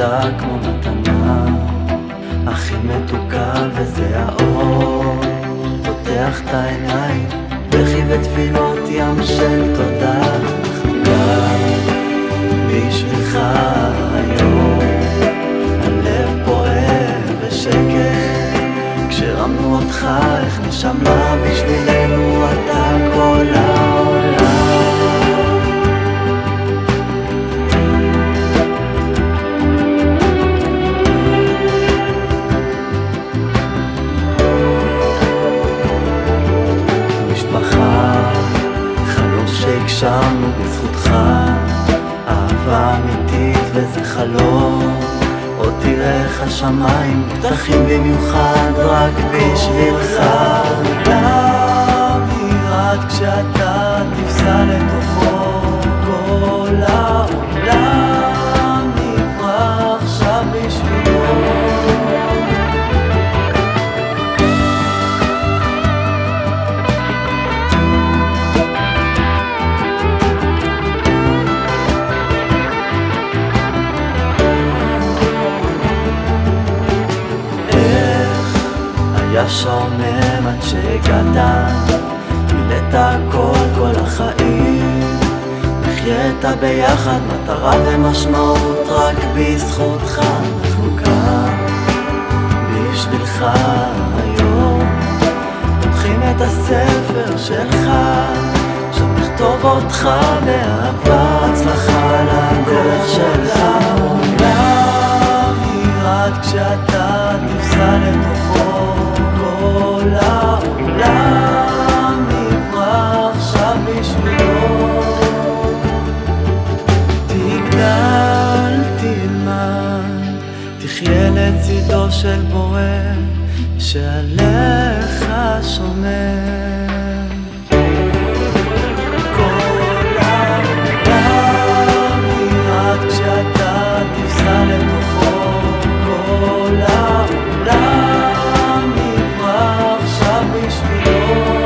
אותה כמו מתנה. הכי מתוקה וזה האור. פותח את העיניים בכי ותפילות ים של תודה. חגה בשבילך היום הלב פועל בשקט. כשרמנו אותך איך נשמה בשבילנו אתה כל העולם שהגשמנו בזכותך אהבה אמיתית וזה חלום. עוד תראה איך השמיים פתחים במיוחד רק בשבילך. העולם ירעד כשאתה תפסע לתוכו היה שומם עד שהגעת מילאת הכל כל החיים. נחית ביחד מטרה ומשמעות רק בזכותך אנחנו כאן. בשבילך היום. פותחים את הספר שלך שם נכתוב אותך באהבה הצלחה לדרך שלך העולם. ירעד כשאתה תחיה לצידו של בורא שעליך שומר. כל העולם ירעד כשאתה תפסע לתוכו כל העולם נברא עכשיו בשבילו